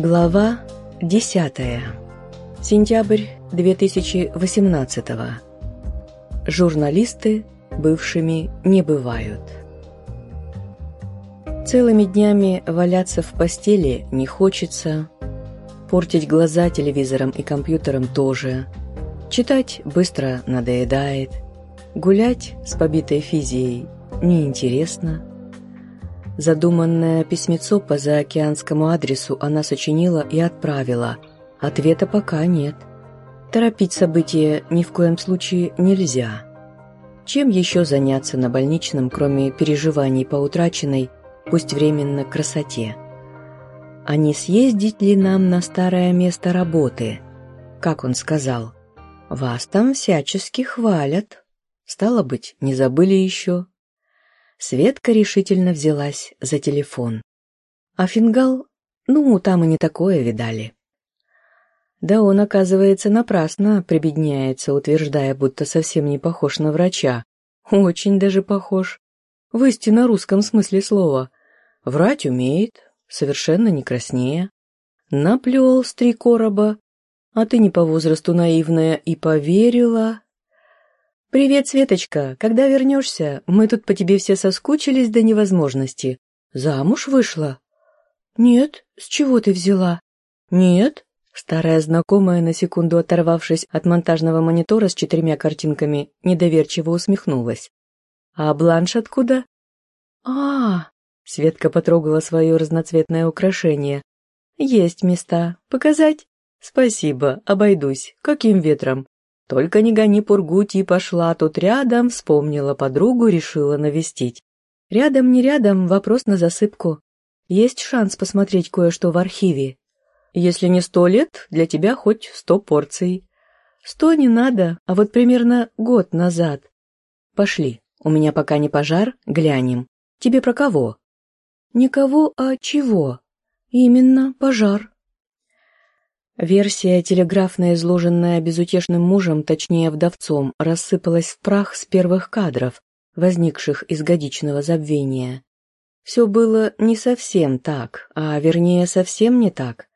Глава 10. Сентябрь 2018. Журналисты бывшими не бывают. Целыми днями валяться в постели не хочется, портить глаза телевизором и компьютером тоже, читать быстро надоедает, гулять с побитой физией неинтересно, Задуманное письмецо по заокеанскому адресу она сочинила и отправила. Ответа пока нет. Торопить события ни в коем случае нельзя. Чем еще заняться на больничном, кроме переживаний по утраченной, пусть временно, красоте? А не съездить ли нам на старое место работы? Как он сказал, «Вас там всячески хвалят». Стало быть, не забыли еще. Светка решительно взялась за телефон. А фингал, ну, там и не такое видали. Да он, оказывается, напрасно прибедняется, утверждая, будто совсем не похож на врача. Очень даже похож. В истинно русском смысле слова. Врать умеет, совершенно не краснее. Наплел с три короба, а ты не по возрасту наивная и поверила. «Привет, Светочка! Когда вернешься? Мы тут по тебе все соскучились до невозможности. Замуж вышла?» «Нет, с чего ты взяла?» «Нет?» Старая знакомая, на секунду оторвавшись от монтажного монитора с четырьмя картинками, недоверчиво усмехнулась. «А бланш откуда?» а, -а, -а Светка потрогала свое разноцветное украшение. «Есть места. Показать?» «Спасибо, обойдусь. Каким ветром? Только не гони пургу, и пошла тут рядом, вспомнила подругу, решила навестить. Рядом, не рядом, вопрос на засыпку. Есть шанс посмотреть кое-что в архиве. Если не сто лет, для тебя хоть сто порций. Сто не надо, а вот примерно год назад. Пошли, у меня пока не пожар, глянем. Тебе про кого? Никого, а чего? Именно пожар. Версия, телеграфно изложенная безутешным мужем, точнее вдовцом, рассыпалась в прах с первых кадров, возникших из годичного забвения. Все было не совсем так, а вернее совсем не так.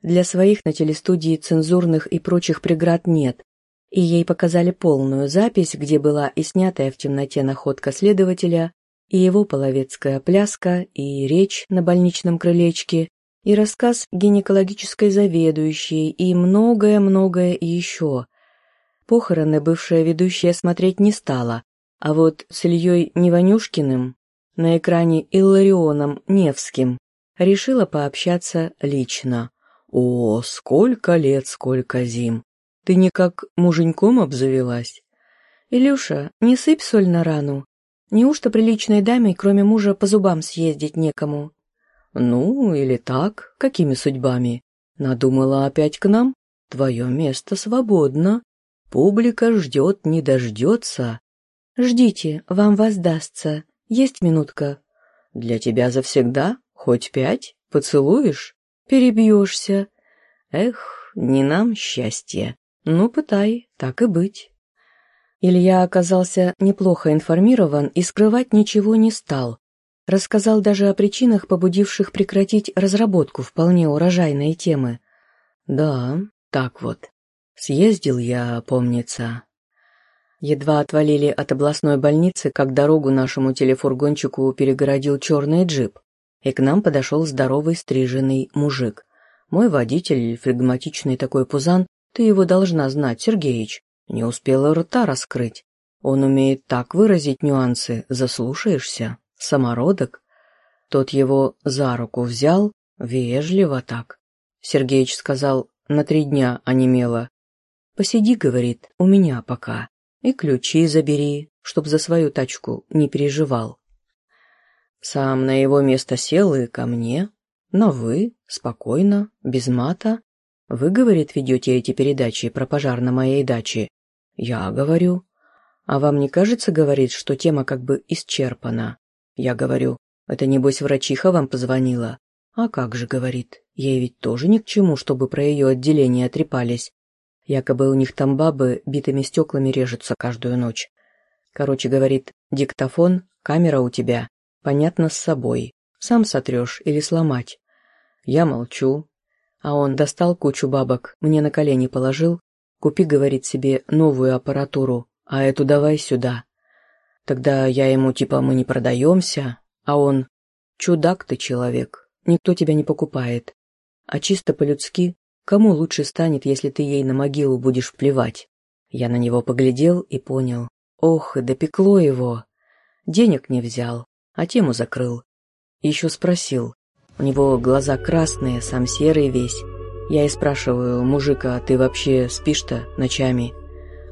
Для своих на телестудии цензурных и прочих преград нет, и ей показали полную запись, где была и снятая в темноте находка следователя, и его половецкая пляска, и речь на больничном крылечке, и рассказ гинекологической заведующей, и многое-многое еще. Похороны бывшая ведущая смотреть не стала, а вот с Ильей Неванюшкиным на экране Илларионом Невским решила пообщаться лично. «О, сколько лет, сколько зим! Ты никак муженьком обзавелась?» «Илюша, не сыпь соль на рану. Неужто приличной даме, кроме мужа, по зубам съездить некому?» «Ну, или так, какими судьбами? Надумала опять к нам? Твое место свободно. Публика ждет, не дождется». «Ждите, вам воздастся. Есть минутка?» «Для тебя завсегда? Хоть пять? Поцелуешь?» «Перебьешься». «Эх, не нам счастье. Ну, пытай, так и быть». Илья оказался неплохо информирован и скрывать ничего не стал, Рассказал даже о причинах, побудивших прекратить разработку вполне урожайной темы. «Да, так вот. Съездил я, помнится». Едва отвалили от областной больницы, как дорогу нашему телефургончику перегородил черный джип, и к нам подошел здоровый стриженный мужик. Мой водитель, флегматичный такой пузан, ты его должна знать, Сергеич, не успела рта раскрыть. Он умеет так выразить нюансы, заслушаешься. Самородок? Тот его за руку взял, вежливо так. Сергеич сказал, на три дня онемело. «Посиди, — говорит, — у меня пока, и ключи забери, чтоб за свою тачку не переживал». Сам на его место сел и ко мне, на «вы», спокойно, без мата. «Вы, — говорит, — ведете эти передачи про пожар на моей даче?» «Я говорю». «А вам не кажется, — говорит, — что тема как бы исчерпана?» Я говорю, это небось врачиха вам позвонила. А как же, говорит, ей ведь тоже ни к чему, чтобы про ее отделение трепались. Якобы у них там бабы битыми стеклами режутся каждую ночь. Короче, говорит, диктофон, камера у тебя, понятно, с собой. Сам сотрешь или сломать. Я молчу, А он достал кучу бабок, мне на колени положил, купи, говорит себе, новую аппаратуру, а эту давай сюда. Тогда я ему типа мы не продаемся, а он чудак ты человек, никто тебя не покупает. А чисто по-людски, кому лучше станет, если ты ей на могилу будешь плевать? Я на него поглядел и понял. Ох, и допекло его. Денег не взял, а тему закрыл. Еще спросил. У него глаза красные, сам серый весь. Я и спрашиваю, мужика, ты вообще спишь-то ночами?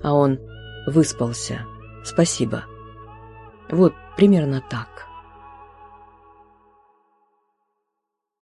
А он выспался. Спасибо. Вот примерно так.